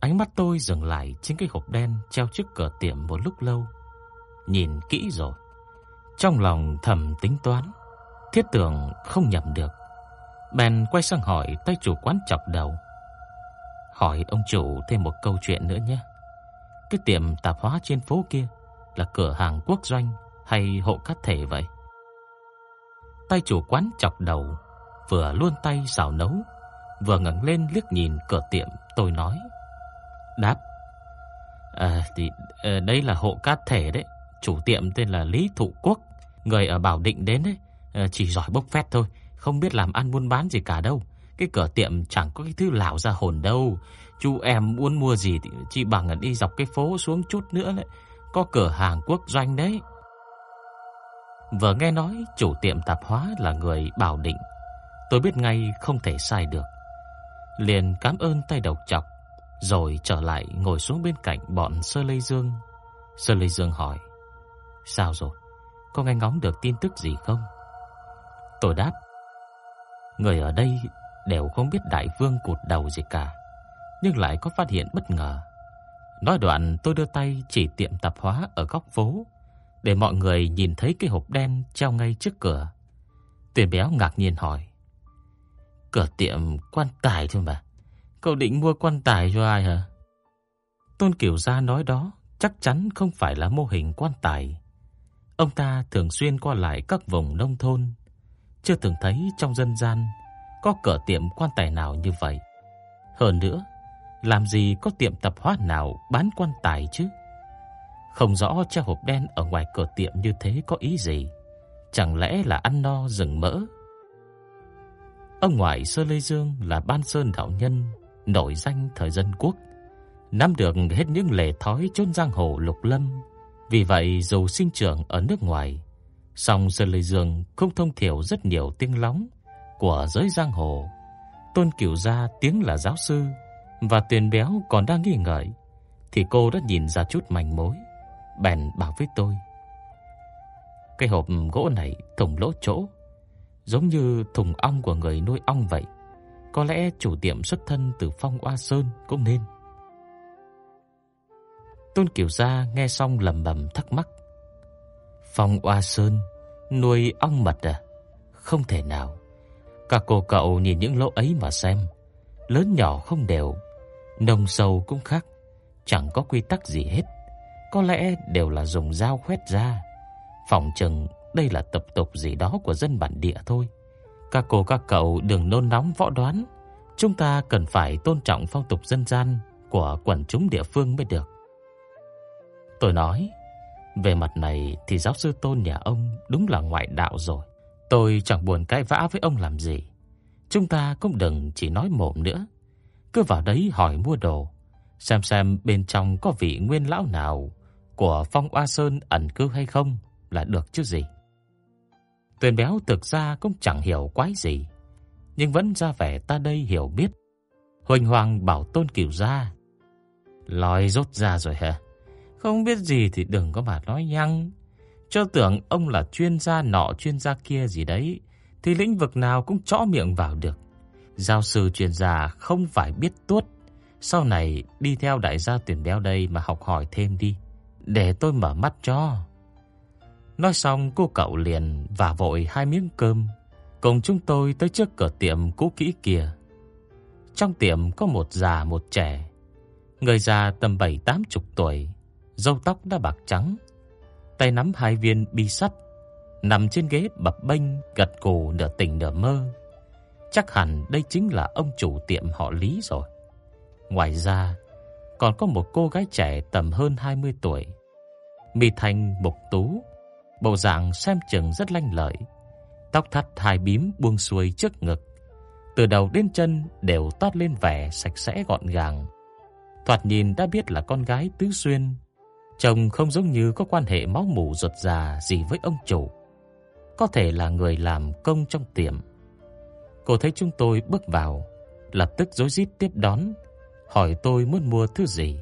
Ánh mắt tôi dừng lại trên cái hộp đen treo trước cửa tiệm một lúc lâu. Nhìn kỹ rồi, trong lòng thầm tính toán, thiết tưởng không nhầm được. Bèn quay sang hỏi tay chủ quán chọc đầu. Hỏi ông chủ thêm một câu chuyện nữa nhé. Cái tiệm tạp hóa trên phố kia là cửa hàng quốc doanh hay hộ cá thể vậy? Tay chủ quán chọc đầu, vừa luôn tay xào nấu, vừa ngẩng lên liếc nhìn cửa tiệm, tôi nói: đáp. À thì ờ, à, đây là hộ cát thể đấy, chủ tiệm tên là Lý Thụ Quốc, người ở Bảo Định đến đấy, à, chỉ giỏi bốc phét thôi, không biết làm ăn buôn bán gì cả đâu. Cái cửa tiệm chẳng có cái thứ lão ra hồn đâu. Chú em muốn mua gì thì chỉ bằng đi dọc cái phố xuống chút nữa đấy, có cửa hàng quốc doanh đấy. Vừa nghe nói chủ tiệm tạp hóa là người Bảo Định, tôi biết ngay không thể sai được. Liền cảm ơn tay độc chọc rồi trở lại ngồi xuống bên cạnh bọn Sơ Lê Dương. Sơ Lê Dương hỏi: "Sao rồi? Có nghe ngóng được tin tức gì không?" Tôi đáp: "Người ở đây đều không biết đại vương cụt đầu gì cả, nhưng lại có phát hiện bất ngờ." Nói đoạn, tôi đưa tay chỉ tiệm tạp hóa ở góc phố để mọi người nhìn thấy cái hộp đen treo ngay trước cửa. Tuyển béo ngạc nhiên hỏi: "Cửa tiệm quan tài thôi mà?" Cậu định mua quan tài cho ai hả? Tôn Kiều Gia nói đó chắc chắn không phải là mô hình quan tài. Ông ta thường xuyên qua lại các vùng nông thôn, chưa từng thấy trong dân gian có cửa tiệm quan tài nào như vậy. Hơn nữa, làm gì có tiệm tập hóa nào bán quan tài chứ? Không rõ treo hộp đen ở ngoài cửa tiệm như thế có ý gì? Chẳng lẽ là ăn no rừng mỡ? Ông ngoại Sơ Lê Dương là Ban Sơn đạo nhân nổi danh thời dân quốc, nắm được hết những lề thói chốn giang hồ lục lâm. Vì vậy dù sinh trưởng ở nước ngoài, song Sơn Lê Dương không thông thiểu rất nhiều tiếng lóng của giới giang hồ. Tôn Cửu gia tiếng là giáo sư và Tiền Béo còn đang nghi ngờ, thì cô đã nhìn ra chút manh mối, bèn bảo với tôi: "Cái hộp gỗ này thùng lỗ chỗ, giống như thùng ong của người nuôi ong vậy." Có lẽ chủ tiệm xuất thân từ Phong Oa Sơn cũng nên. Tôn Kiều Gia nghe xong lẩm bẩm thắc mắc. Phong Oa Sơn nuôi ong mật à? Không thể nào. Các cô cậu nhìn những lỗ ấy mà xem, lớn nhỏ không đều, nông sâu cũng khác, chẳng có quy tắc gì hết. Có lẽ đều là dùng dao khoét ra. Phòng chừng đây là tập tục gì đó của dân bản địa thôi. Các cô các cậu đừng nôn nóng võ đoán, chúng ta cần phải tôn trọng phong tục dân gian của quần chúng địa phương mới được. Tôi nói, về mặt này thì giáo sư Tôn nhà ông đúng là ngoại đạo rồi. Tôi chẳng buồn cãi vã với ông làm gì. Chúng ta cũng đừng chỉ nói mồm nữa, cứ vào đấy hỏi mua đồ, xem xem bên trong có vị nguyên lão nào của Phong Oa Sơn ẩn cư hay không là được chứ gì. Tuyền béo thực ra cũng chẳng hiểu quái gì, nhưng vẫn ra vẻ ta đây hiểu biết. Huỳnh Hoàng bảo Tôn Cửu gia, lòi rốt ra rồi hả? Không biết gì thì đừng có mà nói nhăng. Cho tưởng ông là chuyên gia nọ chuyên gia kia gì đấy, thì lĩnh vực nào cũng chõ miệng vào được. Giáo sư chuyên gia không phải biết tuốt, sau này đi theo đại gia tuyển béo đây mà học hỏi thêm đi, để tôi mở mắt cho. Nói xong cô cậu liền và vội hai miếng cơm cùng chúng tôi tới trước cửa tiệm cũ kỹ kia. Trong tiệm có một già một trẻ, người già tầm bảy tám chục tuổi, râu tóc đã bạc trắng, tay nắm hai viên bi sắt, nằm trên ghế bập bênh gật cổ nửa tỉnh nửa mơ. Chắc hẳn đây chính là ông chủ tiệm họ Lý rồi. Ngoài ra, còn có một cô gái trẻ tầm hơn 20 tuổi, mi thanh mục tú, bộ dạng xem chừng rất lanh lợi, tóc thắt hai bím buông xuôi trước ngực, từ đầu đến chân đều toát lên vẻ sạch sẽ gọn gàng. thoạt nhìn đã biết là con gái tứ xuyên, chồng không giống như có quan hệ máu mủ ruột già gì với ông chủ. Có thể là người làm công trong tiệm. Cô thấy chúng tôi bước vào, lập tức rối rít tiếp đón, hỏi tôi muốn mua thứ gì.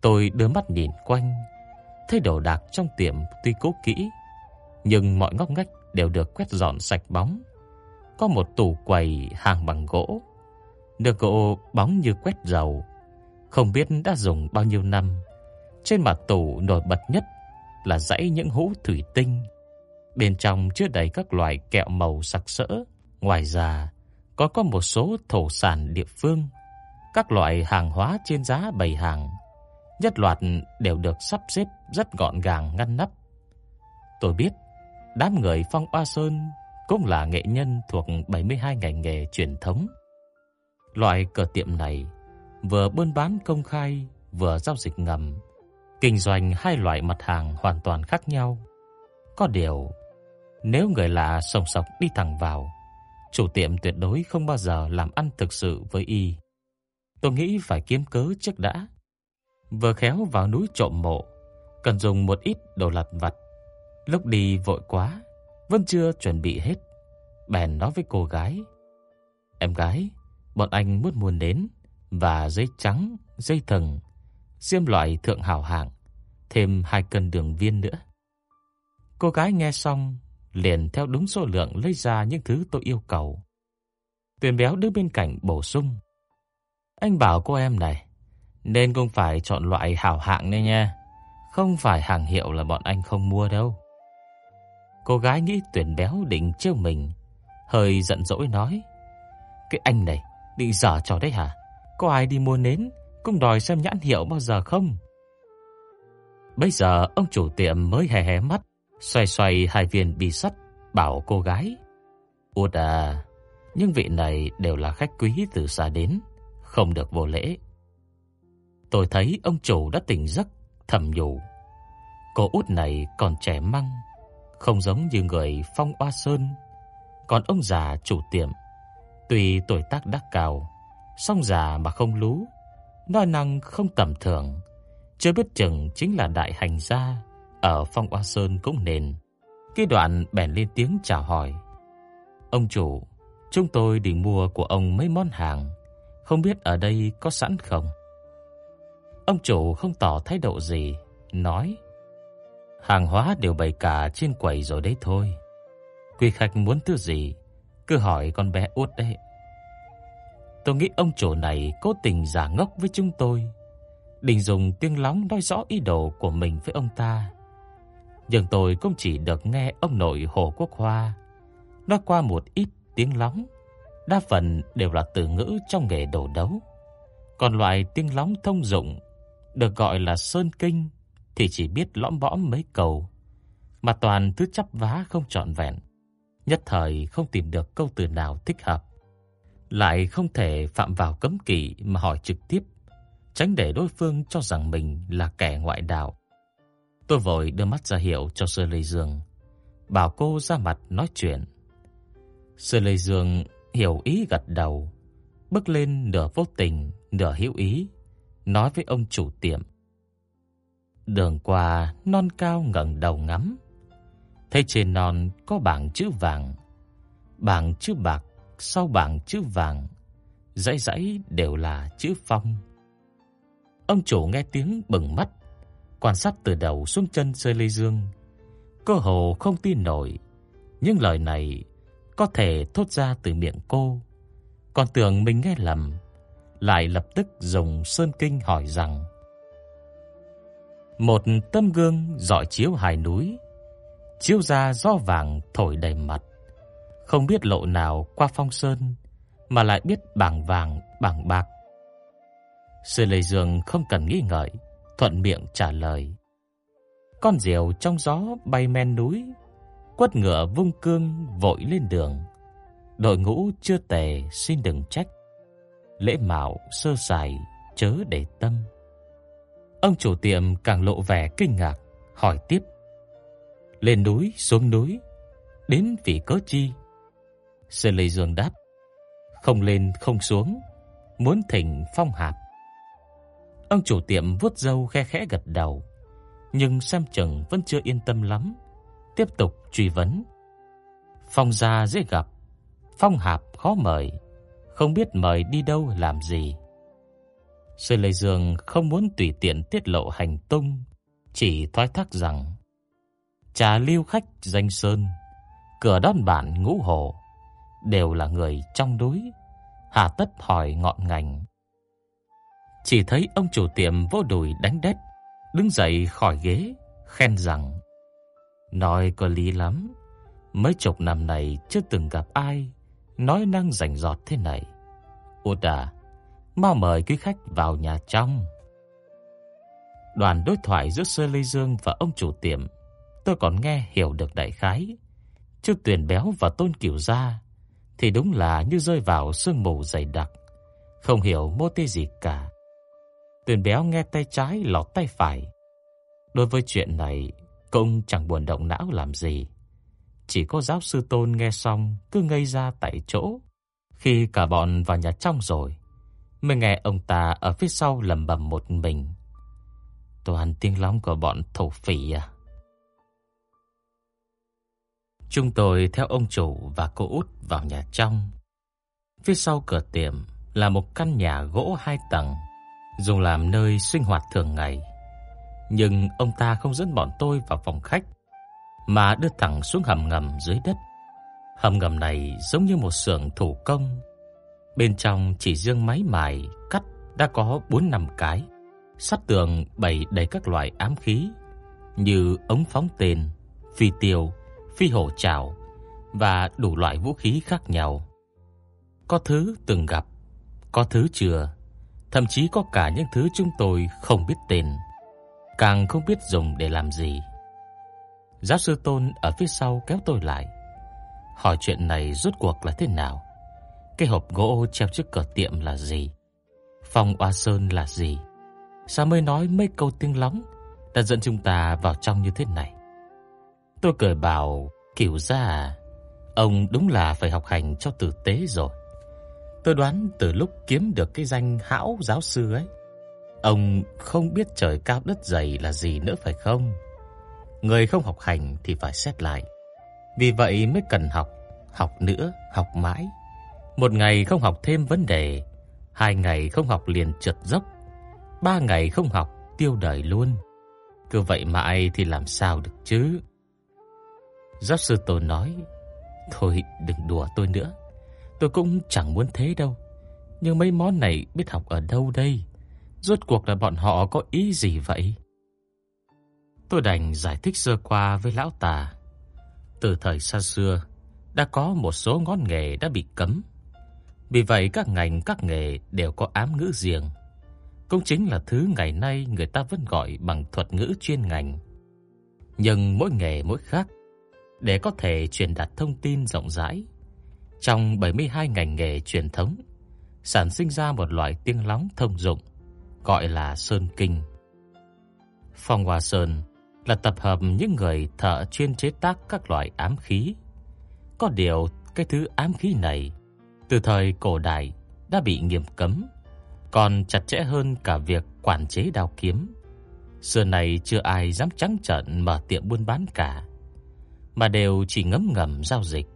Tôi đưa mắt nhìn quanh, thấy đồ đạc trong tiệm tuy cố kỹ, nhưng mọi ngóc ngách đều được quét dọn sạch bóng. Có một tủ quầy hàng bằng gỗ, được gỗ bóng như quét dầu, không biết đã dùng bao nhiêu năm. Trên mặt tủ nổi bật nhất là dãy những hũ thủy tinh, bên trong chứa đầy các loại kẹo màu sặc sỡ. Ngoài ra, có có một số thổ sản địa phương, các loại hàng hóa trên giá bày hàng, nhất loạt đều được sắp xếp rất gọn gàng ngăn nắp. Tôi biết, đám người Phong Oa Sơn cũng là nghệ nhân thuộc 72 ngành nghề truyền thống. Loại cửa tiệm này vừa buôn bán công khai, vừa giao dịch ngầm, kinh doanh hai loại mặt hàng hoàn toàn khác nhau. Có điều, nếu người lạ sòng sọc đi thẳng vào, chủ tiệm tuyệt đối không bao giờ làm ăn thực sự với y. Tôi nghĩ phải kiếm cớ trước đã. Vừa khéo vào núi trộm mộ, cần dùng một ít đồ lặt vặt. Lúc đi vội quá, vẫn chưa chuẩn bị hết. Bèn nói với cô gái: "Em gái, bọn anh muốn mua nến và giấy trắng, dây thừng, xiêm loại thượng hảo hạng, thêm hai cân đường viên nữa." Cô gái nghe xong, liền theo đúng số lượng lấy ra những thứ tôi yêu cầu. Tuyền béo đứng bên cạnh bổ sung. Anh bảo cô em này, nên cũng phải chọn loại hảo hạng đấy nha. Không phải hàng hiệu là bọn anh không mua đâu. Cô gái nghĩ tuyển béo định trêu mình, hơi giận dỗi nói: "Cái anh này, định giở trò đấy hả? Có ai đi mua nến cũng đòi xem nhãn hiệu bao giờ không?" Bây giờ ông chủ tiệm mới hé hé mắt, xoay xoay hai viên bi sắt, bảo cô gái: "Út à, những vị này đều là khách quý từ xa đến, không được vô lễ." Tôi thấy ông chủ đã tỉnh giấc, thầm nhủ: Cô út này còn trẻ măng, không giống như người phong oa sơn. Còn ông già chủ tiệm, tuy tuổi tác đã cao, song già mà không lú, nói năng không tầm thường, chưa biết chừng chính là đại hành gia ở phong oa sơn cũng nên. Cái đoạn bèn lên tiếng chào hỏi. Ông chủ, chúng tôi định mua của ông mấy món hàng, không biết ở đây có sẵn không? Ông chủ không tỏ thái độ gì, nói: Hàng hóa đều bày cả trên quầy rồi đấy thôi. Quý khách muốn thứ gì, cứ hỏi con bé út đấy. Tôi nghĩ ông chủ này cố tình giả ngốc với chúng tôi, định dùng tiếng lóng nói rõ ý đồ của mình với ông ta. Nhưng tôi cũng chỉ được nghe ông nội Hồ Quốc Hoa nói qua một ít tiếng lóng, đa phần đều là từ ngữ trong nghề đồ đấu. Còn loại tiếng lóng thông dụng được gọi là sơn kinh thì chỉ biết lõm bõm mấy câu, mà toàn thứ chắp vá không trọn vẹn. Nhất thời không tìm được câu từ nào thích hợp, lại không thể phạm vào cấm kỵ mà hỏi trực tiếp, tránh để đối phương cho rằng mình là kẻ ngoại đạo. Tôi vội đưa mắt ra hiệu cho Sơ Lê Dương, bảo cô ra mặt nói chuyện. Sơ Lê Dương hiểu ý gật đầu, bước lên nửa vô tình, nửa hữu ý, nói với ông chủ tiệm. Đường qua non cao ngẩng đầu ngắm, thấy trên non có bảng chữ vàng, bảng chữ bạc, sau bảng chữ vàng, dãy dãy đều là chữ phong. Ông chủ nghe tiếng bừng mắt, quan sát từ đầu xuống chân Sơ Lê Dương, cơ hồ không tin nổi, những lời này có thể thốt ra từ miệng cô, còn tưởng mình nghe lầm, lại lập tức dùng sơn kinh hỏi rằng: một tấm gương rọi chiếu hai núi, chiếu ra gió vàng thổi đầy mặt, không biết lộ nào qua phong sơn mà lại biết bảng vàng bảng bạc. Sư Lệ Dương không cần nghĩ ngợi, thuận miệng trả lời. Con diều trong gió bay men núi, quất ngựa vung cương vội lên đường. Đội ngũ chưa tề xin đừng trách. Lễ mạo sơ sài chớ để tâm. Ông chủ tiệm càng lộ vẻ kinh ngạc, hỏi tiếp: "Lên núi, xuống núi, đến vì cớ chi?" Sơ Lê Dương đáp: "Không lên không xuống, muốn thỉnh phong hạp." Ông chủ tiệm vuốt râu khe khẽ gật đầu, nhưng xem chừng vẫn chưa yên tâm lắm, tiếp tục truy vấn. Phong gia dễ gặp, phong hạp khó mời, không biết mời đi đâu làm gì. Sư Lê Dương không muốn tùy tiện tiết lộ hành tung, chỉ thoái thác rằng trà lưu khách danh sơn, cửa đón bản ngũ hồ đều là người trong núi, hà tất hỏi ngọn ngành. Chỉ thấy ông chủ tiệm vô đùi đánh đét, đứng dậy khỏi ghế, khen rằng Nói có lý lắm, mấy chục năm này chưa từng gặp ai nói năng rành rọt thế này cô đà, mau mời quý khách vào nhà trong. Đoàn đối thoại giữa Sơ Lê Dương và ông chủ tiệm, tôi còn nghe hiểu được đại khái. Chứ tuyển béo và tôn kiểu ra thì đúng là như rơi vào sương mù dày đặc, không hiểu mô tê gì cả. Tuyển béo nghe tay trái lọt tay phải. Đối với chuyện này, cũng chẳng buồn động não làm gì. Chỉ có giáo sư Tôn nghe xong cứ ngây ra tại chỗ. Khi cả bọn vào nhà trong rồi, mới nghe ông ta ở phía sau lầm bầm một mình. Toàn tiếng lóng của bọn thổ phỉ à? Chúng tôi theo ông chủ và cô út vào nhà trong. Phía sau cửa tiệm là một căn nhà gỗ hai tầng, dùng làm nơi sinh hoạt thường ngày. Nhưng ông ta không dẫn bọn tôi vào phòng khách, mà đưa thẳng xuống hầm ngầm dưới đất. Hầm ngầm này giống như một xưởng thủ công. Bên trong chỉ riêng máy mài, cắt đã có 4 năm cái. Sắt tường bày đầy các loại ám khí như ống phóng tên, phi tiêu, phi hổ trảo và đủ loại vũ khí khác nhau. Có thứ từng gặp, có thứ chưa, thậm chí có cả những thứ chúng tôi không biết tên, càng không biết dùng để làm gì. Giáo sư Tôn ở phía sau kéo tôi lại, hỏi chuyện này rốt cuộc là thế nào? Cái hộp gỗ treo trước cửa tiệm là gì? Phòng Oa Sơn là gì? Sao mới nói mấy câu tiếng lóng đã dẫn chúng ta vào trong như thế này? Tôi cười bảo, kiểu ra à, ông đúng là phải học hành cho tử tế rồi. Tôi đoán từ lúc kiếm được cái danh hão giáo sư ấy, ông không biết trời cao đất dày là gì nữa phải không? Người không học hành thì phải xét lại. Vì vậy mới cần học, học nữa, học mãi. Một ngày không học thêm vấn đề, hai ngày không học liền trượt dốc, ba ngày không học tiêu đời luôn. Cứ vậy mãi thì làm sao được chứ? Giáo sư Tô nói, thôi đừng đùa tôi nữa. Tôi cũng chẳng muốn thế đâu. Nhưng mấy món này biết học ở đâu đây? Rốt cuộc là bọn họ có ý gì vậy? Tôi đành giải thích sơ qua với lão tà. Từ thời xa xưa, đã có một số ngón nghề đã bị cấm. Vì vậy các ngành các nghề đều có ám ngữ riêng. Cũng chính là thứ ngày nay người ta vẫn gọi bằng thuật ngữ chuyên ngành. Nhưng mỗi nghề mỗi khác, để có thể truyền đạt thông tin rộng rãi. Trong 72 ngành nghề truyền thống, sản sinh ra một loại tiếng lóng thông dụng gọi là sơn kinh. Phong Hoa Sơn là tập hợp những người thợ chuyên chế tác các loại ám khí. Có điều, cái thứ ám khí này từ thời cổ đại đã bị nghiêm cấm, còn chặt chẽ hơn cả việc quản chế đao kiếm. Xưa này chưa ai dám trắng trợn mở tiệm buôn bán cả mà đều chỉ ngấm ngầm giao dịch.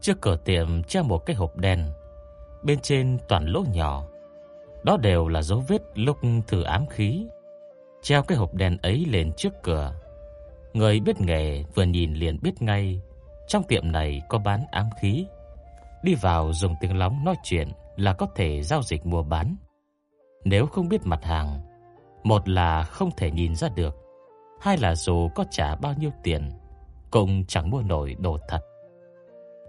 Trước cửa tiệm treo một cái hộp đen, bên trên toàn lỗ nhỏ. Đó đều là dấu vết lúc thử ám khí. Treo cái hộp đèn ấy lên trước cửa. Người biết nghề vừa nhìn liền biết ngay, trong tiệm này có bán ám khí. Đi vào dùng tiếng lóng nói chuyện là có thể giao dịch mua bán. Nếu không biết mặt hàng, một là không thể nhìn ra được, hai là dù có trả bao nhiêu tiền cũng chẳng mua nổi đồ thật.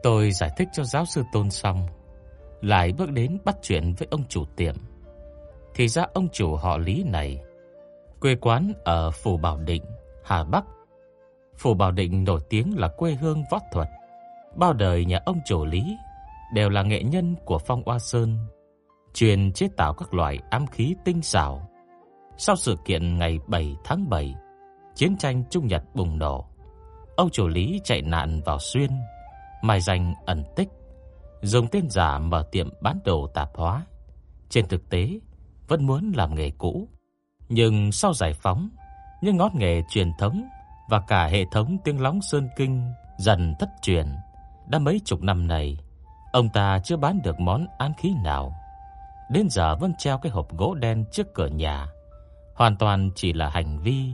Tôi giải thích cho giáo sư Tôn xong, lại bước đến bắt chuyện với ông chủ tiệm. Thì ra ông chủ họ Lý này, quê quán ở Phủ Bảo Định, Hà Bắc. Phủ Bảo Định nổi tiếng là quê hương võ thuật. Bao đời nhà ông chủ Lý đều là nghệ nhân của Phong Oa Sơn, truyền chế tạo các loại ám khí tinh xảo. Sau sự kiện ngày 7 tháng 7, chiến tranh Trung Nhật bùng nổ, Ông chủ Lý chạy nạn vào xuyên, mai danh ẩn tích, dùng tên giả mở tiệm bán đồ tạp hóa. Trên thực tế, vẫn muốn làm nghề cũ, nhưng sau giải phóng, những ngót nghề truyền thống và cả hệ thống tiếng lóng sơn kinh dần thất truyền. Đã mấy chục năm này, ông ta chưa bán được món án khí nào. Đến giờ vẫn treo cái hộp gỗ đen trước cửa nhà, hoàn toàn chỉ là hành vi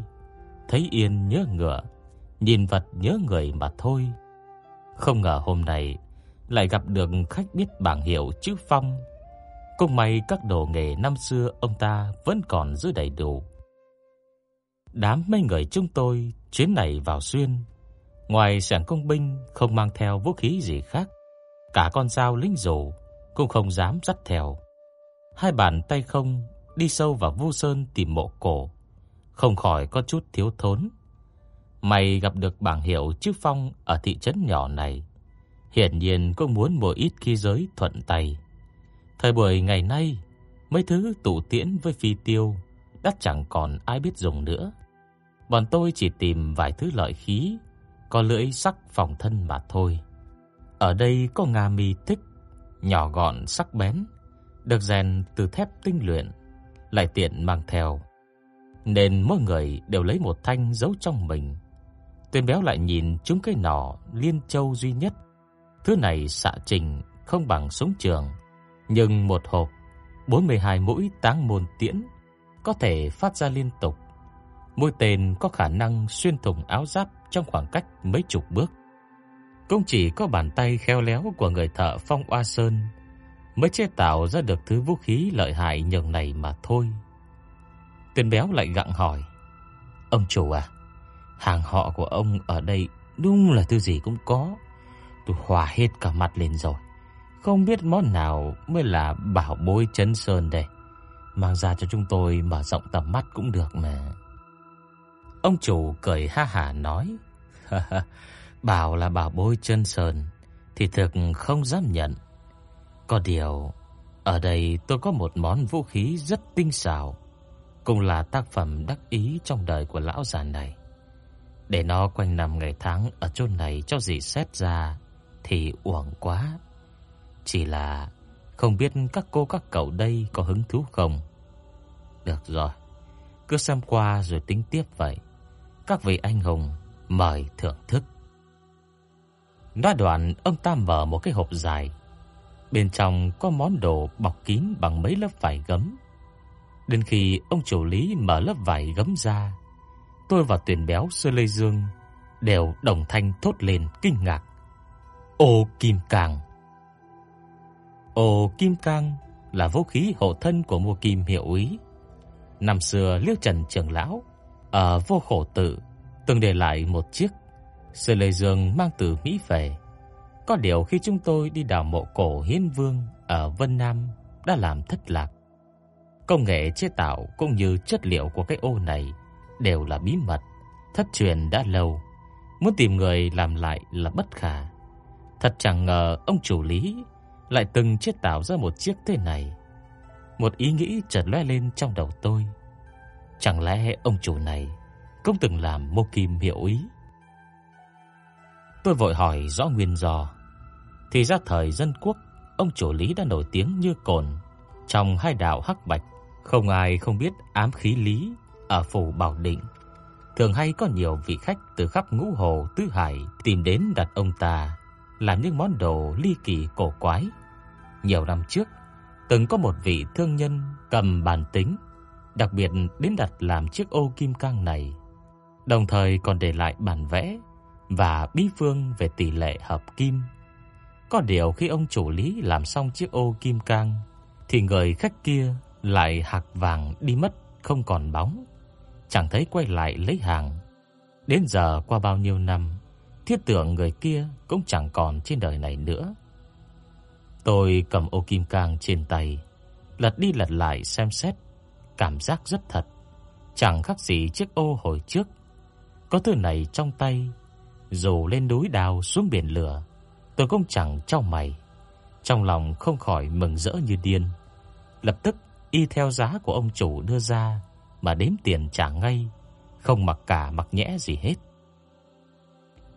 thấy yên nhớ ngựa, nhìn vật nhớ người mà thôi. Không ngờ hôm nay lại gặp được khách biết bảng hiệu chữ Phong. Cũng may các đồ nghề năm xưa ông ta vẫn còn giữ đầy đủ. Đám mấy người chúng tôi chuyến này vào xuyên, ngoài sẵn công binh không mang theo vũ khí gì khác, cả con dao lính rổ cũng không dám dắt theo. Hai bàn tay không đi sâu vào vu sơn tìm mộ cổ, không khỏi có chút thiếu thốn. Mày gặp được bảng hiệu chữ Phong ở thị trấn nhỏ này, hiển nhiên cũng muốn mua ít khí giới thuận tay. Thời buổi ngày nay, mấy thứ tụ tiễn với phi tiêu đã chẳng còn ai biết dùng nữa. Bọn tôi chỉ tìm vài thứ lợi khí, có lưỡi sắc phòng thân mà thôi. Ở đây có ngà mi thích, nhỏ gọn sắc bén, được rèn từ thép tinh luyện, lại tiện mang theo. Nên mỗi người đều lấy một thanh giấu trong mình. tuyên béo lại nhìn chúng cái nỏ liên châu duy nhất. Thứ này xạ trình không bằng súng trường, nhưng một hộp 42 mũi táng môn tiễn có thể phát ra liên tục. Mũi tên có khả năng xuyên thủng áo giáp trong khoảng cách mấy chục bước. Cũng chỉ có bàn tay khéo léo của người thợ Phong Oa Sơn mới chế tạo ra được thứ vũ khí lợi hại nhường này mà thôi. Tên béo lại gặng hỏi: "Ông chủ à, hàng họ của ông ở đây đúng là thứ gì cũng có. Tôi hòa hết cả mặt lên rồi. Không biết món nào mới là bảo bối chân sơn đây. Mang ra cho chúng tôi mở rộng tầm mắt cũng được mà." Ông chủ cười ha hả nói: "Bảo là bảo bối chân sơn thì thực không dám nhận. Có điều, ở đây tôi có một món vũ khí rất tinh xảo, cũng là tác phẩm đắc ý trong đời của lão già này. Để nó quanh năm ngày tháng ở chỗ này cho gì xét ra thì uổng quá. Chỉ là không biết các cô các cậu đây có hứng thú không? Được rồi, cứ xem qua rồi tính tiếp vậy. Các vị anh hùng mời thưởng thức. Nói đoạn, ông ta mở một cái hộp dài Bên trong có món đồ bọc kín bằng mấy lớp vải gấm. Đến khi ông chủ lý mở lớp vải gấm ra, tôi và Tuyền Béo Sơ Lê Dương đều đồng thanh thốt lên kinh ngạc. Ô kim cang. Ô kim cang là vũ khí hộ thân của Mua Kim hiệu úy. Năm xưa Liêu Trần trưởng lão ở Vô Khổ tự từng để lại một chiếc Sơ Lê Dương mang từ Mỹ về. Có điều khi chúng tôi đi đào mộ cổ Hiến Vương ở Vân Nam đã làm thất lạc. Công nghệ chế tạo cũng như chất liệu của cái ô này đều là bí mật, thất truyền đã lâu. Muốn tìm người làm lại là bất khả. Thật chẳng ngờ ông chủ lý lại từng chế tạo ra một chiếc thế này. Một ý nghĩ chợt lóe lên trong đầu tôi. Chẳng lẽ ông chủ này cũng từng làm mô kim hiệu ý? Tôi vội hỏi rõ nguyên do. Thì ra thời dân quốc, ông chủ Lý đã nổi tiếng như cồn trong hai đạo hắc bạch, không ai không biết ám khí Lý ở phủ Bảo Định. Thường hay có nhiều vị khách từ khắp ngũ hồ tứ hải tìm đến đặt ông ta làm những món đồ ly kỳ cổ quái. Nhiều năm trước, từng có một vị thương nhân cầm bàn tính, đặc biệt đến đặt làm chiếc ô kim cang này, đồng thời còn để lại bản vẽ và bí phương về tỷ lệ hợp kim có điều khi ông chủ lý làm xong chiếc ô kim cang thì người khách kia lại hạc vàng đi mất không còn bóng, chẳng thấy quay lại lấy hàng. Đến giờ qua bao nhiêu năm, thiết tưởng người kia cũng chẳng còn trên đời này nữa. Tôi cầm ô kim cang trên tay, lật đi lật lại xem xét, cảm giác rất thật, chẳng khác gì chiếc ô hồi trước. Có thứ này trong tay, dù lên núi đào xuống biển lửa, Tôi cũng chẳng chau mày, trong lòng không khỏi mừng rỡ như điên. Lập tức y theo giá của ông chủ đưa ra mà đếm tiền trả ngay, không mặc cả mặc nhẽ gì hết.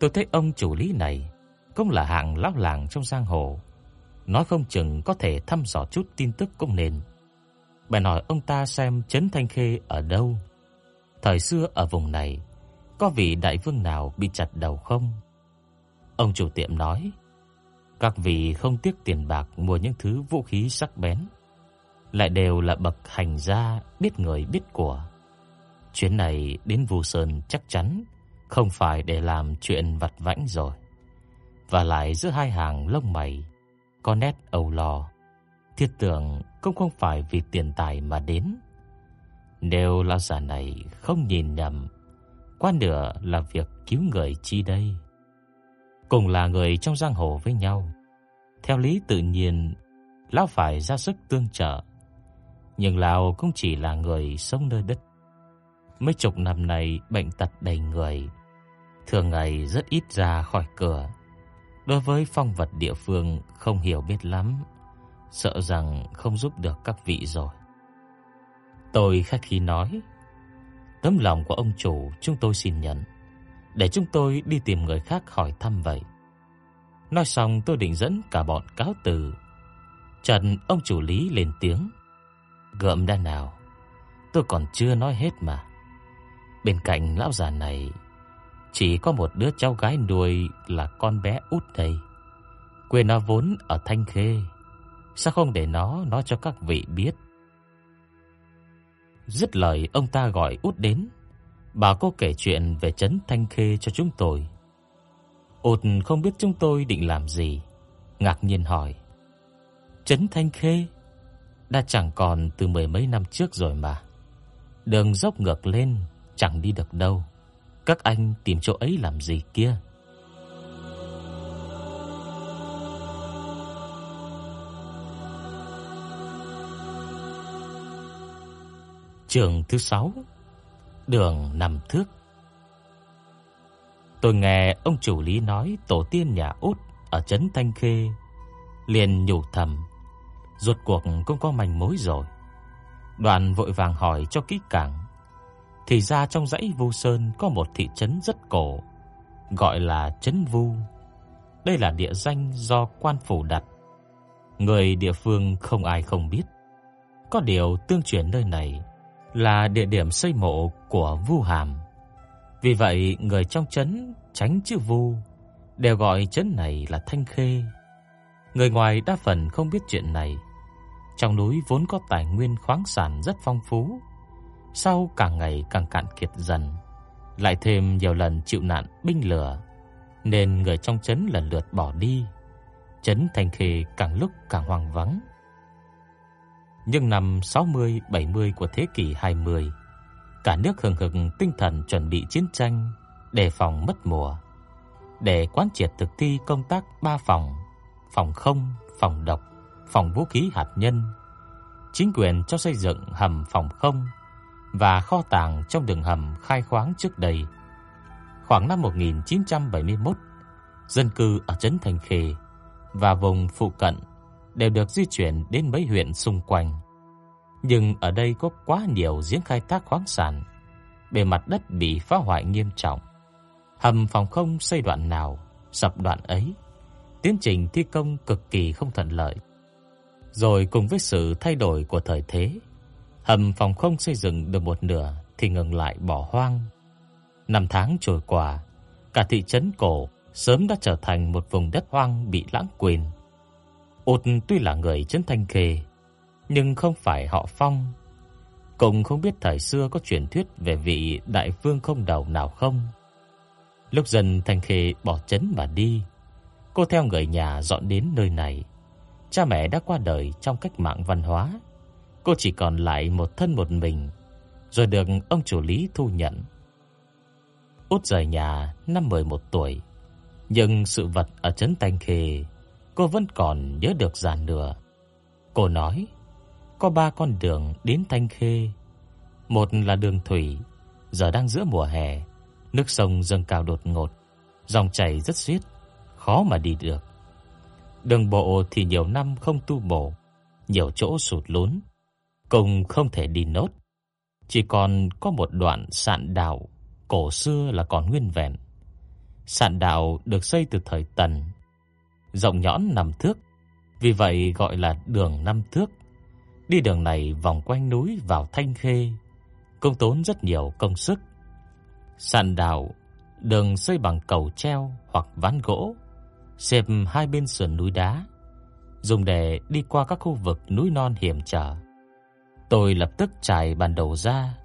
Tôi thấy ông chủ lý này cũng là hạng lão làng trong giang hồ, nói không chừng có thể thăm dò chút tin tức cũng nên. bèn hỏi ông ta xem trấn Thanh Khê ở đâu. Thời xưa ở vùng này có vị đại vương nào bị chặt đầu không? Ông chủ tiệm nói, các vị không tiếc tiền bạc mua những thứ vũ khí sắc bén, lại đều là bậc hành gia biết người biết của. Chuyến này đến Vu Sơn chắc chắn không phải để làm chuyện vặt vãnh rồi. Và lại giữa hai hàng lông mày có nét âu lo, thiết tưởng cũng không phải vì tiền tài mà đến. Nếu lão già này không nhìn nhầm, qua nửa là việc cứu người chi đây. Cùng là người trong giang hồ với nhau, theo lý tự nhiên lão phải ra sức tương trợ. Nhưng lão cũng chỉ là người sống nơi đất. Mấy chục năm nay bệnh tật đầy người, thường ngày rất ít ra khỏi cửa. Đối với phong vật địa phương không hiểu biết lắm, sợ rằng không giúp được các vị rồi. Tôi khách khí nói, tấm lòng của ông chủ chúng tôi xin nhận, để chúng tôi đi tìm người khác hỏi thăm vậy. Nói xong tôi định dẫn cả bọn cáo từ. Trần ông chủ lý lên tiếng, gợm ra nào, tôi còn chưa nói hết mà. Bên cạnh lão già này chỉ có một đứa cháu gái nuôi là con bé út đây. Quê nó vốn ở Thanh Khê. Sao không để nó nói cho các vị biết? Dứt lời ông ta gọi út đến, bà cô kể chuyện về trấn Thanh Khê cho chúng tôi. Út không biết chúng tôi định làm gì, ngạc nhiên hỏi: "Trấn Thanh Khê đã chẳng còn từ mười mấy năm trước rồi mà. Đường dốc ngược lên, chẳng đi được đâu. Các anh tìm chỗ ấy làm gì kia?" Trường thứ sáu Đường nằm thước Tôi nghe ông chủ lý nói tổ tiên nhà út ở trấn Thanh Khê, liền nhủ thầm, rốt cuộc cũng có manh mối rồi. Đoàn vội vàng hỏi cho kỹ càng. Thì ra trong dãy Vu Sơn có một thị trấn rất cổ, gọi là trấn Vu. Đây là địa danh do quan phủ đặt. Người địa phương không ai không biết. Có điều tương truyền nơi này là địa điểm xây mộ của Vu Hàm. Vì vậy, người trong trấn tránh chữ Vu đều gọi trấn này là Thanh Khê. Người ngoài đa phần không biết chuyện này. Trong núi vốn có tài nguyên khoáng sản rất phong phú, sau càng ngày càng cạn kiệt dần, lại thêm nhiều lần chịu nạn binh lửa, nên người trong trấn lần lượt bỏ đi. Trấn thành Khê càng lúc càng hoang vắng. Nhưng năm 60, 70 của thế kỷ 20, cả nước hừng hực tinh thần chuẩn bị chiến tranh, đề phòng mất mùa. Để quán triệt thực thi công tác ba phòng, phòng không, phòng độc, phòng vũ khí hạt nhân, chính quyền cho xây dựng hầm phòng không và kho tàng trong đường hầm khai khoáng trước đây. Khoảng năm 1971, dân cư ở trấn Thành Khê và vùng phụ cận đều được di chuyển đến mấy huyện xung quanh. Nhưng ở đây có quá nhiều giếng khai thác khoáng sản, bề mặt đất bị phá hoại nghiêm trọng. Hầm phòng không xây đoạn nào, sập đoạn ấy. Tiến trình thi công cực kỳ không thuận lợi. Rồi cùng với sự thay đổi của thời thế, hầm phòng không xây dựng được một nửa thì ngừng lại bỏ hoang. Năm tháng trôi qua, cả thị trấn cổ sớm đã trở thành một vùng đất hoang bị lãng quên. Út tuy là người trấn Thanh Khê, nhưng không phải họ Phong. Cũng không biết thời xưa có truyền thuyết về vị đại vương không đầu nào không. Lúc dần Thanh Khê bỏ trấn mà đi, cô theo người nhà dọn đến nơi này. Cha mẹ đã qua đời trong cách mạng văn hóa, cô chỉ còn lại một thân một mình, rồi được ông chủ Lý thu nhận. Út rời nhà năm 11 tuổi, nhưng sự vật ở trấn Thanh Khê cô vẫn còn nhớ được dàn nửa. Cô nói, có ba con đường đến Thanh Khê. Một là đường thủy, giờ đang giữa mùa hè, nước sông dâng cao đột ngột, dòng chảy rất xiết, khó mà đi được. Đường bộ thì nhiều năm không tu bổ, nhiều chỗ sụt lún, cùng không thể đi nốt. Chỉ còn có một đoạn sạn đạo cổ xưa là còn nguyên vẹn. Sạn đạo được xây từ thời Tần, rộng nhõn năm thước, vì vậy gọi là đường năm thước. Đi đường này vòng quanh núi vào Thanh Khê, công tốn rất nhiều công sức. Sàn đào, đường xây bằng cầu treo hoặc ván gỗ, xếp hai bên sườn núi đá, dùng để đi qua các khu vực núi non hiểm trở. Tôi lập tức trải bản đồ ra,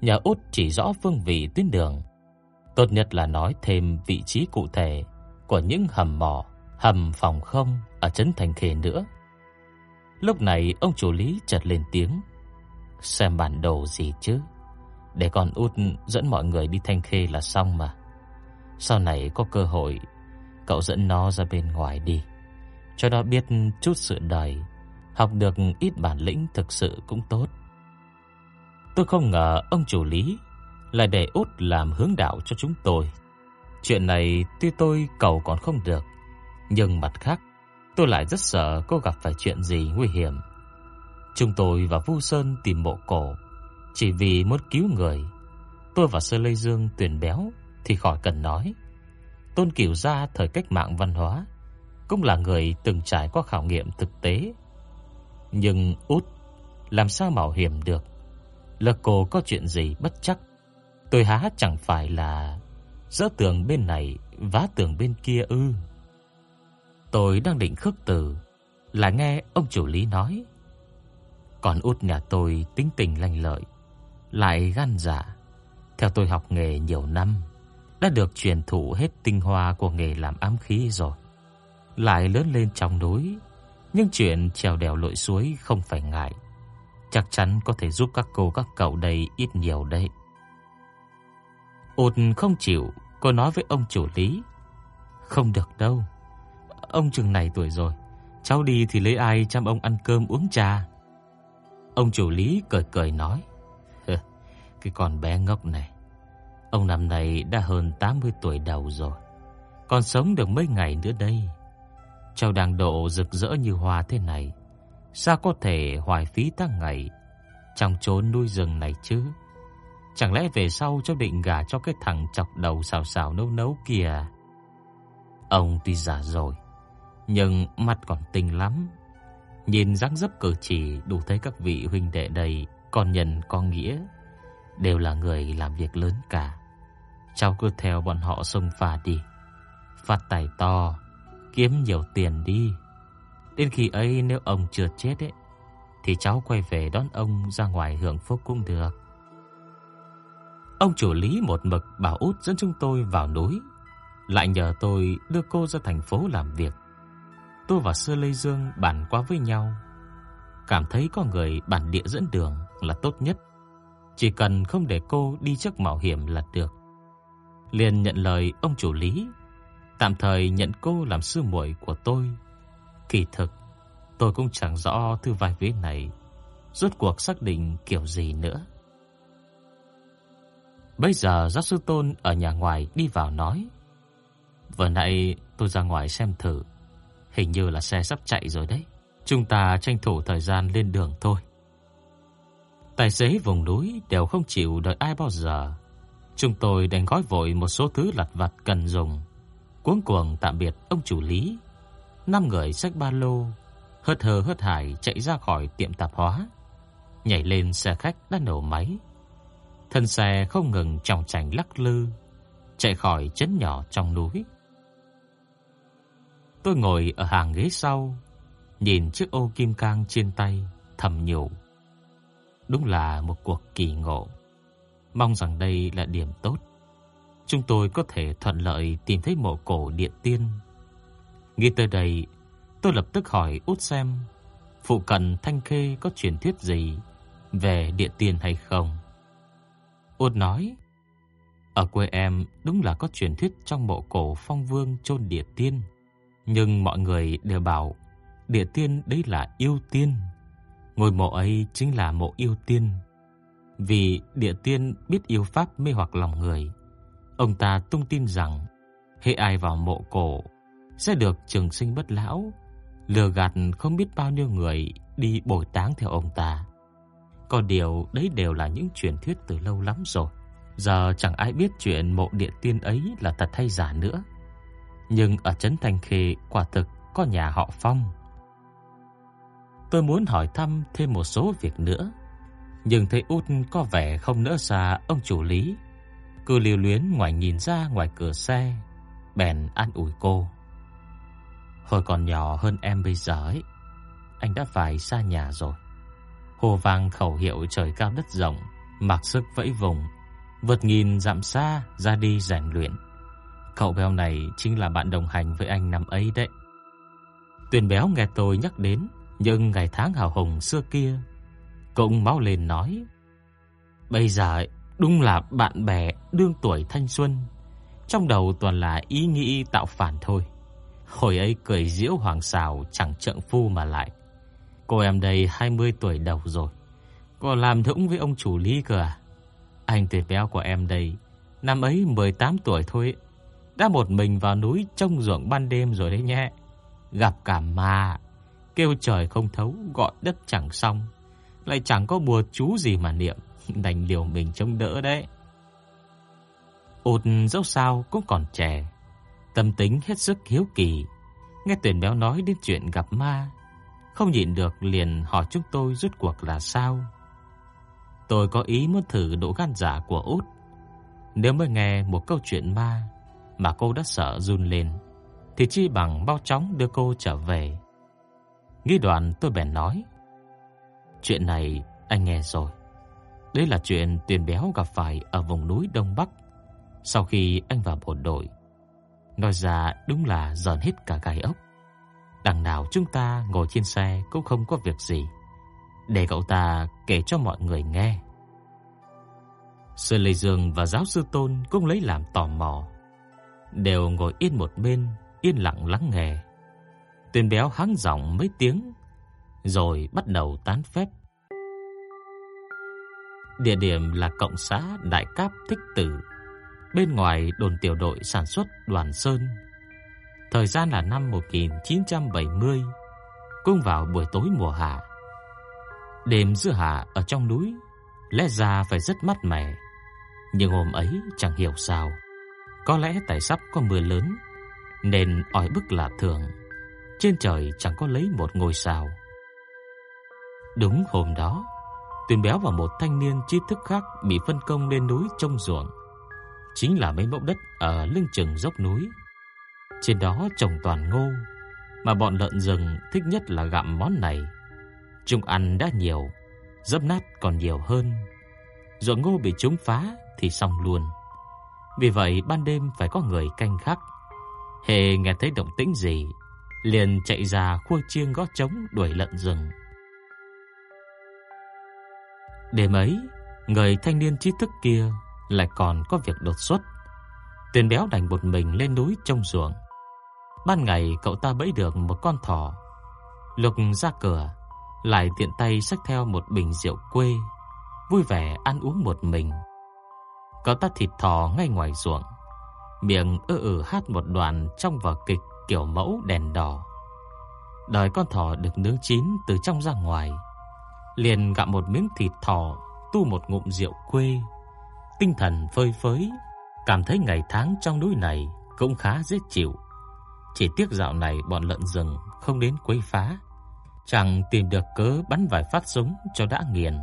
nhà út chỉ rõ phương vị tuyến đường. Tốt nhất là nói thêm vị trí cụ thể của những hầm mỏ, hầm phòng không ở trấn Thành Khê nữa. Lúc này ông chủ lý chợt lên tiếng, xem bản đồ gì chứ? Để con út dẫn mọi người đi Thanh Khê là xong mà. Sau này có cơ hội cậu dẫn nó ra bên ngoài đi, cho nó biết chút sự đời, học được ít bản lĩnh thực sự cũng tốt. Tôi không ngờ ông chủ lý lại để út làm hướng đạo cho chúng tôi. Chuyện này tuy tôi cầu còn không được, nhưng mặt khác, tôi lại rất sợ cô gặp phải chuyện gì nguy hiểm. Chúng tôi và Vu Sơn tìm mộ cổ chỉ vì muốn cứu người. Tôi và Sơ Lê Dương tuyển béo thì khỏi cần nói. Tôn Cửu gia thời cách mạng văn hóa cũng là người từng trải qua khảo nghiệm thực tế. Nhưng út làm sao mạo hiểm được? Lỡ cô có chuyện gì bất chắc, tôi há chẳng phải là dỡ tường bên này vá tường bên kia ư? Tôi đang định khước từ, là nghe ông chủ lý nói. Còn út nhà tôi tính tình lanh lợi, lại gan dạ. Theo tôi học nghề nhiều năm, đã được truyền thụ hết tinh hoa của nghề làm ám khí rồi. Lại lớn lên trong núi, nhưng chuyện trèo đèo lội suối không phải ngại. Chắc chắn có thể giúp các cô các cậu đây ít nhiều đấy. Ôn không chịu, cô nói với ông chủ lý. Không được đâu. Ông chừng này tuổi rồi, cháu đi thì lấy ai chăm ông ăn cơm uống trà. Ông chủ lý cười cười nói. Cái con bé ngốc này, ông năm nay đã hơn 80 tuổi đầu rồi, còn sống được mấy ngày nữa đây. Châu đang độ rực rỡ như hoa thế này, sao có thể hoài phí tăng ngày trong chốn nuôi rừng này chứ? Chẳng lẽ về sau cháu định gả cho cái thằng chọc đầu xào xào nấu nấu kìa? Ông tuy già rồi, nhưng mặt còn tinh lắm. Nhìn dáng dấp cử chỉ đủ thấy các vị huynh đệ đây còn nhân con nghĩa đều là người làm việc lớn cả. Cháu cứ theo bọn họ xông pha đi. Phát tài to, kiếm nhiều tiền đi. Đến khi ấy nếu ông chưa chết ấy, thì cháu quay về đón ông ra ngoài hưởng phúc cũng được. Ông chủ lý một mực bảo út dẫn chúng tôi vào núi, lại nhờ tôi đưa cô ra thành phố làm việc. Tôi và Sơ Lê Dương bàn qua với nhau, cảm thấy có người bản địa dẫn đường là tốt nhất. Chỉ cần không để cô đi trước mạo hiểm là được. Liền nhận lời ông chủ lý, tạm thời nhận cô làm sư muội của tôi. Kỳ thực, tôi cũng chẳng rõ thư vai vế này rốt cuộc xác định kiểu gì nữa. Bây giờ giáo sư Tôn ở nhà ngoài đi vào nói: "Vừa nãy tôi ra ngoài xem thử, hình như là xe sắp chạy rồi đấy. Chúng ta tranh thủ thời gian lên đường thôi." Tài xế vùng núi đều không chịu đợi ai bao giờ. Chúng tôi đành gói vội một số thứ lặt vặt cần dùng. Cuống cuồng tạm biệt ông chủ lý. Năm người xách ba lô, hớt hờ hớt hải chạy ra khỏi tiệm tạp hóa. Nhảy lên xe khách đã nổ máy. Thân xe không ngừng trong chành lắc lư, chạy khỏi chấn nhỏ trong núi. Tôi ngồi ở hàng ghế sau, nhìn chiếc ô kim cang trên tay, thầm nhủ. Đúng là một cuộc kỳ ngộ. Mong rằng đây là điểm tốt. Chúng tôi có thể thuận lợi tìm thấy mộ cổ điện tiên. Nghĩ tới đây, tôi lập tức hỏi út xem phụ cận Thanh Khê có truyền thuyết gì về điện tiên hay không. Út nói, ở quê em đúng là có truyền thuyết trong mộ cổ phong vương chôn địa tiên, nhưng mọi người đều bảo địa tiên đấy là yêu tiên. Ngôi mộ ấy chính là mộ yêu tiên. Vì địa tiên biết yêu pháp mê hoặc lòng người, ông ta tung tin rằng hệ ai vào mộ cổ sẽ được trường sinh bất lão, lừa gạt không biết bao nhiêu người đi bồi táng theo ông ta. Có điều đấy đều là những truyền thuyết từ lâu lắm rồi. Giờ chẳng ai biết chuyện mộ địa tiên ấy là thật hay giả nữa. Nhưng ở trấn Thành Khê quả thực có nhà họ Phong Tôi muốn hỏi thăm thêm một số việc nữa, nhưng thấy út có vẻ không nỡ xa ông chủ lý, cứ liều luyến ngoài nhìn ra ngoài cửa xe, bèn an ủi cô. Hồi còn nhỏ hơn em bây giờ ấy, anh đã phải xa nhà rồi. Hồ vang khẩu hiệu trời cao đất rộng, mặc sức vẫy vùng, vượt nghìn dặm xa ra đi rèn luyện. Cậu béo này chính là bạn đồng hành với anh năm ấy đấy. Tuyền béo nghe tôi nhắc đến nhưng ngày tháng hào hùng xưa kia, cũng máu lên nói: "Bây giờ đúng là bạn bè đương tuổi thanh xuân, trong đầu toàn là ý nghĩ tạo phản thôi. Hồi ấy cười giễu hoàng sào chẳng trượng phu mà lại. Cô em đây 20 tuổi đầu rồi, có làm thũng với ông chủ Lý cơ à? Anh tuyệt béo của em đây, năm ấy 18 tuổi thôi, đã một mình vào núi trông ruộng ban đêm rồi đấy nhé. Gặp cả ma, kêu trời không thấu, gọi đất chẳng xong, lại chẳng có bùa chú gì mà niệm, đành liều mình chống đỡ đấy. Út dẫu sao cũng còn trẻ, tâm tính hết sức hiếu kỳ, nghe tuyển béo nói đến chuyện gặp ma, không nhịn được liền hỏi chúng tôi rốt cuộc là sao. Tôi có ý muốn thử độ gan giả của Út. Nếu mới nghe một câu chuyện ma mà cô đã sợ run lên, thì chi bằng bao chóng đưa cô trở về. Nghĩ đoạn tôi bèn nói, chuyện này anh nghe rồi. Đây là chuyện Tuyền Béo gặp phải ở vùng núi Đông Bắc sau khi anh vào bộ đội. Nói ra đúng là giòn hết cả gai ốc. Đằng nào chúng ta ngồi trên xe cũng không có việc gì. Để cậu ta kể cho mọi người nghe. Sư Lê Dương và giáo sư Tôn cũng lấy làm tò mò. Đều ngồi yên một bên, yên lặng lắng nghe. Tuyền béo hắng giọng mấy tiếng, rồi bắt đầu tán phép. Địa điểm là cộng xã Đại Cáp Thích Tử, bên ngoài đồn tiểu đội sản xuất Đoàn Sơn. Thời gian là năm 1970, cũng vào buổi tối mùa hạ. Đêm giữa hạ ở trong núi lẽ ra phải rất mát mẻ, nhưng hôm ấy chẳng hiểu sao, có lẽ tại sắp có mưa lớn nên oi bức lạ thường. Trên trời chẳng có lấy một ngôi sao. Đúng hôm đó, Tuyền Béo và một thanh niên trí thức khác bị phân công lên núi trông ruộng. Chính là mấy mẫu đất ở lưng chừng dốc núi. Trên đó trồng toàn ngô, mà bọn lợn rừng thích nhất là gặm món này. Chúng ăn đã nhiều, dấp nát còn nhiều hơn. Ruộng ngô bị chúng phá thì xong luôn. Vì vậy ban đêm phải có người canh khắc. Hề nghe thấy động tĩnh gì, liền chạy ra khuôi chiêng gót trống đuổi lợn rừng. Đêm ấy, người thanh niên trí thức kia lại còn có việc đột xuất. tiền béo đành một mình lên núi trông ruộng. Ban ngày cậu ta bẫy được một con thỏ. Lục ra cửa, lại tiện tay xách theo một bình rượu quê, vui vẻ ăn uống một mình. Cậu ta thịt thỏ ngay ngoài ruộng, miệng ơ ử hát một đoạn trong vở kịch kiểu mẫu đèn đỏ. Đợi con thỏ được nướng chín từ trong ra ngoài, liền gặm một miếng thịt thỏ, tu một ngụm rượu quê, tinh thần phơi phới, cảm thấy ngày tháng trong núi này cũng khá dễ chịu. Chỉ tiếc dạo này bọn lợn rừng không đến quấy phá, chẳng tìm được cớ bắn vài phát súng cho đã nghiền.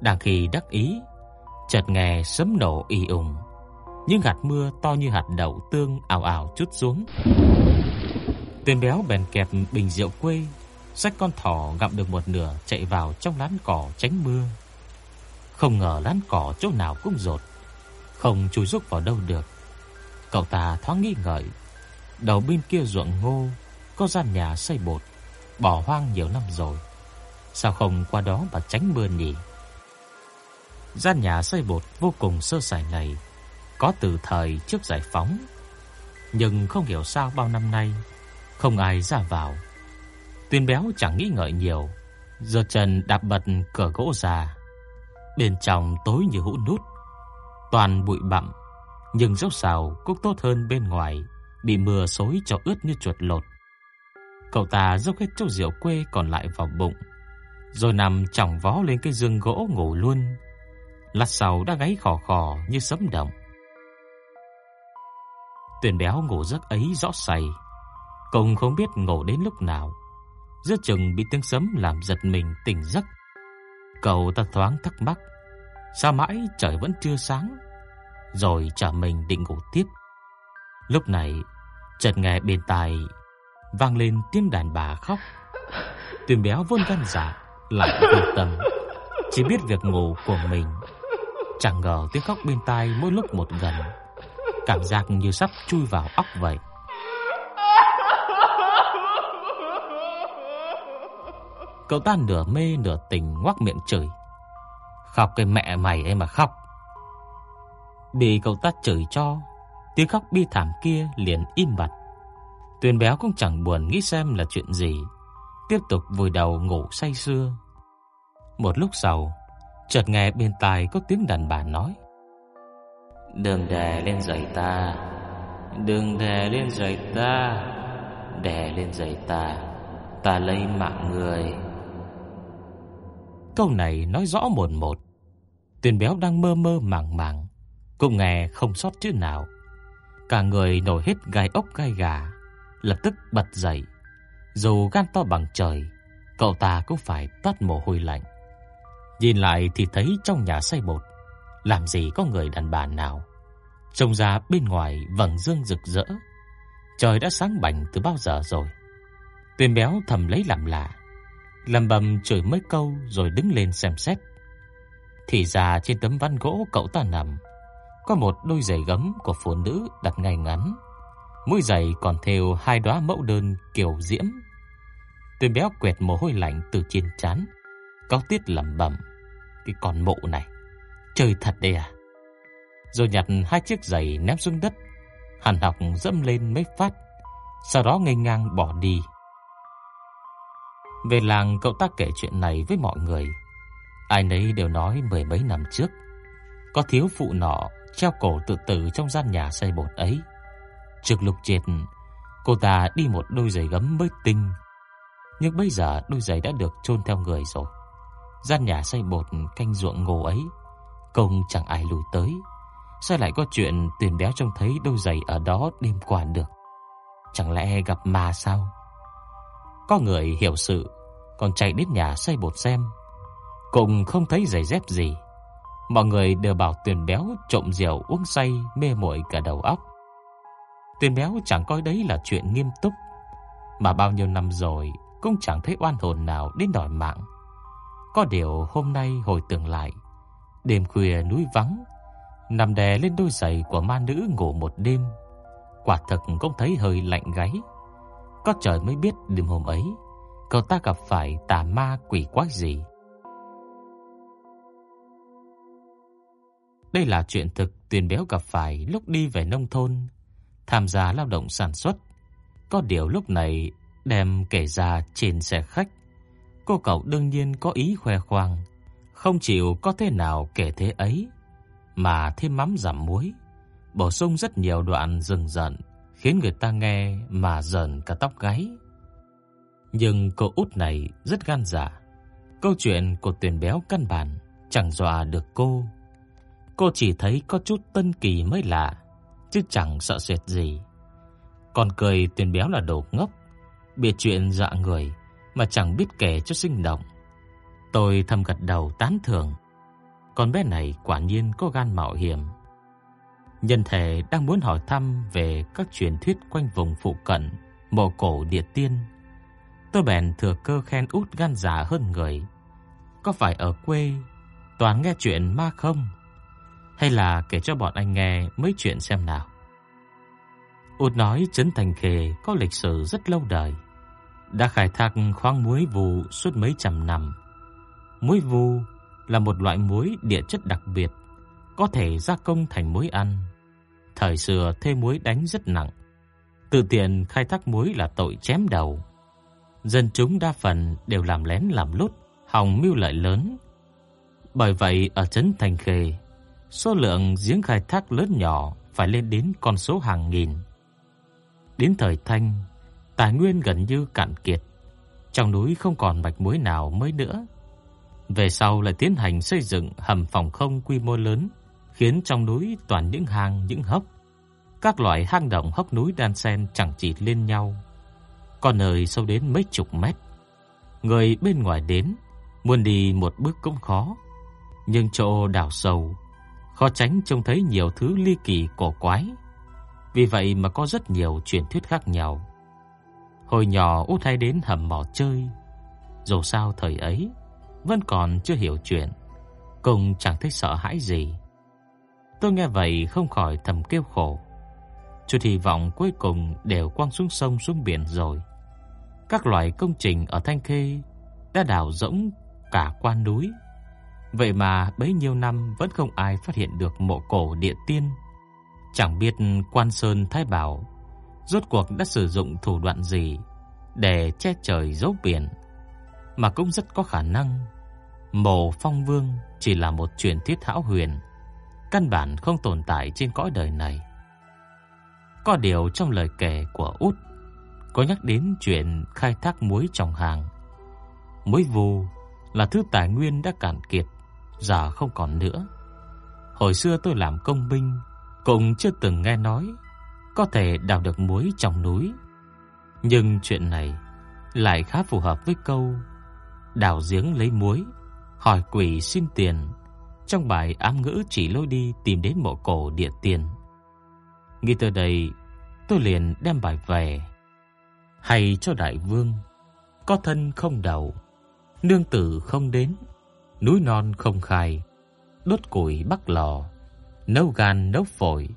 Đang khi đắc ý, chợt nghe sấm nổ ì ùng, những hạt mưa to như hạt đậu tương ảo ảo chút xuống. Tên béo bèn kẹp bình rượu quê Xách con thỏ gặm được một nửa chạy vào trong lán cỏ tránh mưa. Không ngờ lán cỏ chỗ nào cũng rột, không chui rúc vào đâu được. Cậu ta thoáng nghi ngợi, đầu bên kia ruộng ngô có gian nhà xây bột, bỏ hoang nhiều năm rồi. Sao không qua đó mà tránh mưa nhỉ? Gian nhà xây bột vô cùng sơ sài này có từ thời trước giải phóng, nhưng không hiểu sao bao năm nay không ai ra vào. Tuyên béo chẳng nghĩ ngợi nhiều, giơ chân đạp bật cửa gỗ ra. Bên trong tối như hũ nút, toàn bụi bặm, nhưng dốc sào cũng tốt hơn bên ngoài, bị mưa xối cho ướt như chuột lột. Cậu ta dốc hết chỗ rượu quê còn lại vào bụng, rồi nằm chỏng vó lên cái giường gỗ ngủ luôn. Lát sau đã gáy khò khò như sấm động. Tuyển béo ngủ giấc ấy rõ say, cũng không biết ngủ đến lúc nào giữa chừng bị tiếng sấm làm giật mình tỉnh giấc. Cậu ta thoáng thắc mắc, sao mãi trời vẫn chưa sáng, rồi trả mình định ngủ tiếp. Lúc này, chợt nghe bên tai vang lên tiếng đàn bà khóc. Tuyền béo vốn gan dạ lại vô tâm, chỉ biết việc ngủ của mình. Chẳng ngờ tiếng khóc bên tai mỗi lúc một gần, cảm giác như sắp chui vào óc vậy. Cậu ta nửa mê nửa tỉnh ngoác miệng chửi. Khóc cái mẹ mày ấy mà khóc. Bị cậu ta chửi cho, tiếng khóc bi thảm kia liền im bặt. Tuyền béo cũng chẳng buồn nghĩ xem là chuyện gì, tiếp tục vùi đầu ngủ say sưa. Một lúc sau, chợt nghe bên tai có tiếng đàn bà nói: "Đừng đè lên giày ta, đừng đè lên giày ta, đè lên giày ta, ta lấy mạng người." Câu này nói rõ một một. Tuyền béo đang mơ mơ màng màng, cũng nghe không sót chữ nào. Cả người nổi hết gai ốc gai gà, lập tức bật dậy. Dù gan to bằng trời, cậu ta cũng phải toát mồ hôi lạnh. Nhìn lại thì thấy trong nhà say bột, làm gì có người đàn bà nào. Trông ra bên ngoài vầng dương rực rỡ. Trời đã sáng bảnh từ bao giờ rồi. Tuyền béo thầm lấy làm lạ, lẩm bẩm chửi mấy câu rồi đứng lên xem xét. Thì ra trên tấm ván gỗ cậu ta nằm có một đôi giày gấm của phụ nữ đặt ngay ngắn. Mũi giày còn thêu hai đóa mẫu đơn kiểu diễm. Tuyền béo quẹt mồ hôi lạnh từ trên trán, có tiết lẩm bẩm, cái con mụ này, chơi thật đây à. Rồi nhặt hai chiếc giày ném xuống đất, hàn học dẫm lên mấy phát, sau đó ngây ngang bỏ đi. Về làng cậu ta kể chuyện này với mọi người. Ai nấy đều nói mười mấy năm trước, có thiếu phụ nọ treo cổ tự tử trong gian nhà xây bột ấy. trực lục triệt cô ta đi một đôi giày gấm mới tinh. Nhưng bây giờ đôi giày đã được chôn theo người rồi. Gian nhà xây bột canh ruộng ngô ấy, công chẳng ai lui tới. Sao lại có chuyện tiền béo trông thấy đôi giày ở đó đêm qua được? Chẳng lẽ gặp ma sao? Có người hiểu sự, còn chạy đến nhà xây bột xem. Cũng không thấy giày dép gì. Mọi người đều bảo Tuyền béo trộm rượu uống say mê muội cả đầu óc. Tuyền béo chẳng coi đấy là chuyện nghiêm túc, mà bao nhiêu năm rồi cũng chẳng thấy oan hồn nào đến đòi mạng. Có điều hôm nay hồi tưởng lại, đêm khuya núi vắng, nằm đè lên đôi giày của ma nữ ngủ một đêm, quả thật cũng thấy hơi lạnh gáy. Có trời mới biết đêm hôm ấy, cậu ta gặp phải tà ma quỷ quái gì. Đây là chuyện thực Tuyền Béo gặp phải lúc đi về nông thôn, tham gia lao động sản xuất. Có điều lúc này đem kể ra trên xe khách, cô cậu đương nhiên có ý khoe khoang, không chịu có thế nào kể thế ấy, mà thêm mắm giảm muối, bổ sung rất nhiều đoạn rừng rợn, khiến người ta nghe mà rợn cả tóc gáy. Nhưng cô út này rất gan dạ. Câu chuyện của tuyển Béo căn bản chẳng dọa được cô. Cô chỉ thấy có chút tân kỳ mới lạ, chứ chẳng sợ sệt gì. Còn cười tuyển Béo là đồ ngốc, bịa chuyện dọa người mà chẳng biết kể cho sinh động. Tôi thầm gật đầu tán thưởng. Con bé này quả nhiên có gan mạo hiểm. Nhân thể đang muốn hỏi thăm về các truyền thuyết quanh vùng phụ cận mộ cổ địa tiên. Tôi bèn thừa cơ khen út gan dạ hơn người. Có phải ở quê toàn nghe chuyện ma không? hay là kể cho bọn anh nghe mấy chuyện xem nào. Út nói Trấn Thành Khê có lịch sử rất lâu đời, đã khai thác khoáng muối vù suốt mấy trăm năm. Muối vù là một loại muối địa chất đặc biệt, có thể gia công thành muối ăn. Thời xưa thê muối đánh rất nặng, tự tiện khai thác muối là tội chém đầu. Dân chúng đa phần đều làm lén làm lút, hòng mưu lợi lớn. Bởi vậy ở trấn Thành Khê số lượng giếng khai thác lớn nhỏ phải lên đến con số hàng nghìn. Đến thời Thanh, tài nguyên gần như cạn kiệt, trong núi không còn mạch muối nào mới nữa. Về sau lại tiến hành xây dựng hầm phòng không quy mô lớn, khiến trong núi toàn những hang những hốc. Các loại hang động hốc núi đan xen chẳng chỉ lên nhau, có nơi sâu đến mấy chục mét, Người bên ngoài đến, muốn đi một bước cũng khó. Nhưng chỗ đào sâu, khó tránh trông thấy nhiều thứ ly kỳ cổ quái. Vì vậy mà có rất nhiều truyền thuyết khác nhau. Hồi nhỏ út hay đến hầm mỏ chơi, dù sao thời ấy vẫn còn chưa hiểu chuyện, cùng chẳng thấy sợ hãi gì. Tôi nghe vậy không khỏi thầm kêu khổ. Chút hy vọng cuối cùng đều quăng xuống sông xuống biển rồi. Các loại công trình ở Thanh Khê đã đào rỗng cả quan núi. Vậy mà bấy nhiêu năm vẫn không ai phát hiện được mộ cổ địa tiên. Chẳng biết Quan Sơn Thái Bảo rốt cuộc đã sử dụng thủ đoạn gì để che trời giấu biển, mà cũng rất có khả năng Mộ Phong Vương chỉ là một truyền thuyết hão huyền, căn bản không tồn tại trên cõi đời này. Có điều trong lời kể của Út có nhắc đến chuyện khai thác muối trong hàng. Muối vù là thứ tài nguyên đã cạn kiệt, giờ không còn nữa. Hồi xưa tôi làm công binh, cũng chưa từng nghe nói có thể đào được muối trong núi. Nhưng chuyện này lại khá phù hợp với câu đào giếng lấy muối, hỏi quỷ xin tiền. Trong bài ám ngữ chỉ lối đi tìm đến mộ cổ địa tiền. Nghĩ tới đây, tôi liền đem bài về. Hay cho đại vương, có thân không đầu, nương tử không đến, núi non không khai, đốt củi bắc lò, nấu gan nấu phổi,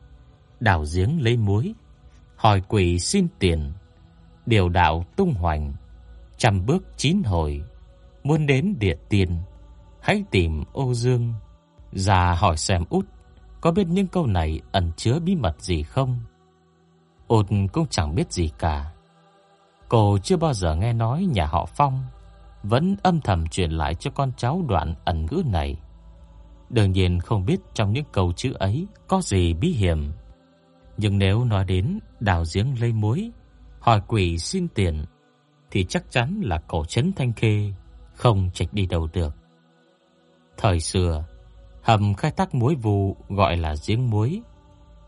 đào giếng lấy muối, hỏi quỷ xin tiền, điều đạo tung hoành, trăm bước chín hồi, muốn đến địa tiên, hãy tìm ô dương ra hỏi xem út, có biết những câu này ẩn chứa bí mật gì không? Út cũng chẳng biết gì cả. Cô chưa bao giờ nghe nói nhà họ Phong vẫn âm thầm truyền lại cho con cháu đoạn ẩn ngữ này. Đương nhiên không biết trong những câu chữ ấy có gì bí hiểm. Nhưng nếu nói đến đào giếng lấy muối, hỏi quỷ xin tiền, thì chắc chắn là cổ trấn Thanh Khê không trạch đi đâu được. Thời xưa, hầm khai thác muối vụ gọi là giếng muối.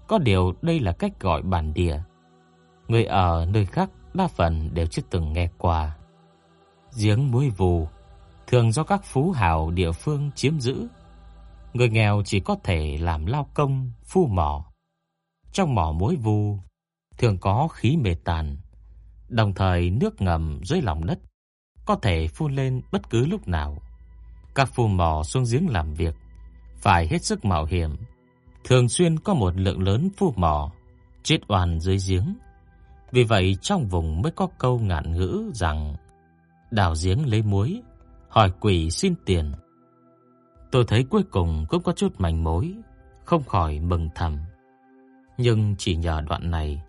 Có điều đây là cách gọi bản địa. Người ở nơi khác đa phần đều chưa từng nghe qua. Giếng muối vù thường do các phú hào địa phương chiếm giữ. Người nghèo chỉ có thể làm lao công, phu mỏ. Trong mỏ muối vù thường có khí mê tàn, đồng thời nước ngầm dưới lòng đất có thể phun lên bất cứ lúc nào. Các phu mỏ xuống giếng làm việc phải hết sức mạo hiểm, thường xuyên có một lượng lớn phu mỏ chết oan dưới giếng. Vì vậy trong vùng mới có câu ngạn ngữ rằng đào giếng lấy muối, hỏi quỷ xin tiền. Tôi thấy cuối cùng cũng có chút manh mối, không khỏi mừng thầm. Nhưng chỉ nhờ đoạn này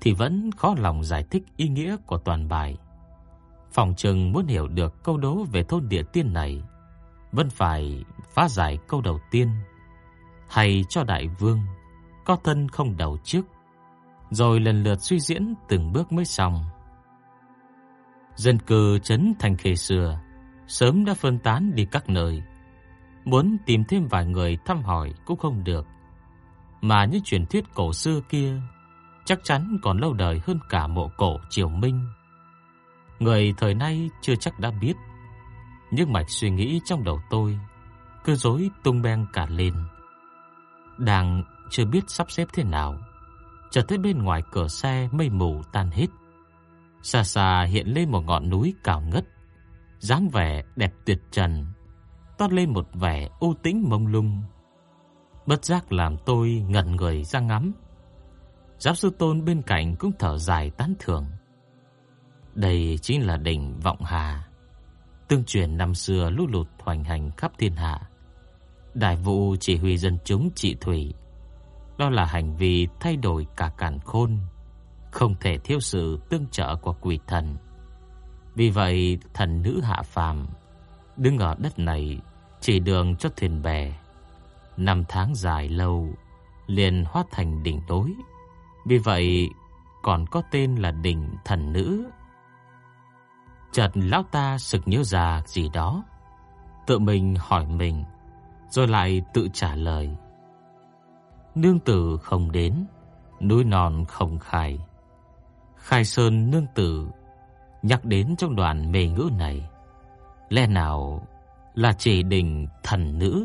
thì vẫn khó lòng giải thích ý nghĩa của toàn bài. Phòng trừng muốn hiểu được câu đố về thôn địa tiên này, vẫn phải phá giải câu đầu tiên, hay cho đại vương có thân không đầu trước, rồi lần lượt suy diễn từng bước mới xong. Dân cư trấn thành khê xưa sớm đã phân tán đi các nơi, muốn tìm thêm vài người thăm hỏi cũng không được. Mà những truyền thuyết cổ xưa kia chắc chắn còn lâu đời hơn cả mộ cổ Triều Minh. Người thời nay chưa chắc đã biết, nhưng mạch suy nghĩ trong đầu tôi cứ rối tung beng cả lên. Đang chưa biết sắp xếp thế nào, chợt thấy bên ngoài cửa xe mây mù tan hết. Xa xa hiện lên một ngọn núi cao ngất, dáng vẻ đẹp tuyệt trần, toát lên một vẻ u tĩnh mông lung. Bất giác làm tôi ngẩn người ra ngắm. Giáo sư Tôn bên cạnh cũng thở dài tán thưởng. Đây chính là đỉnh Vọng Hà, tương truyền năm xưa lũ lụt hoành hành khắp thiên hạ. Đại vụ chỉ huy dân chúng trị thủy, đó là hành vi thay đổi cả càn khôn, không thể thiếu sự tương trợ của quỷ thần. Vì vậy, thần nữ hạ phàm đứng ở đất này chỉ đường cho thuyền bè. Năm tháng dài lâu liền hóa thành đỉnh tối. Vì vậy, còn có tên là đỉnh thần nữ. Chợt lão ta sực nhớ ra gì đó, tự mình hỏi mình, rồi lại tự trả lời. Nương tử không đến, núi non không khai. Khai sơn nương tử nhắc đến trong đoạn mê ngữ này lẽ nào là chỉ đình thần nữ?